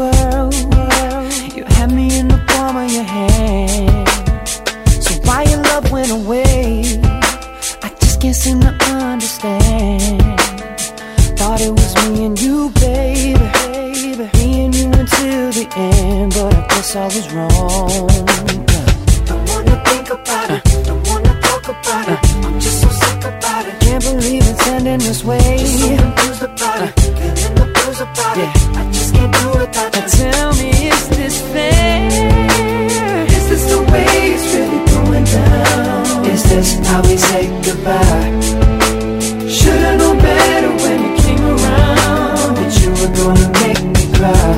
world. You had me in the palm of your hand. So why your love went away? I just can't seem to understand. Thought it was me and you, baby. Me and you until the end, but I guess I was wrong. Don't wanna think about it. Don't wanna talk about it. I'm just so sick about it. Can't believe it's ending this way. Just so confused about it. Feeling the blues about it how we say goodbye? Should've known better when you came around that you were gonna make me cry.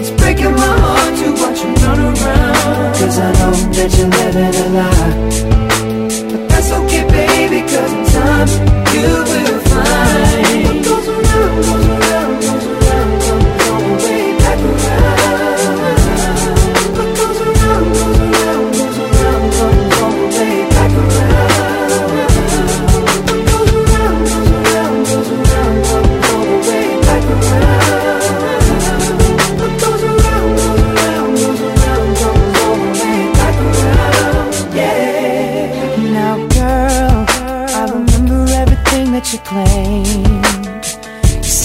It's breaking my heart to watch you run around. Cause I know that you're living a lie. But that's okay, baby, cause in time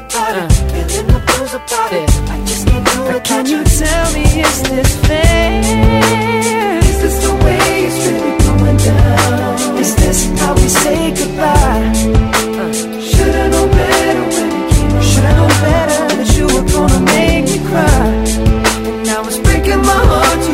about it, feeling the blues about it. I just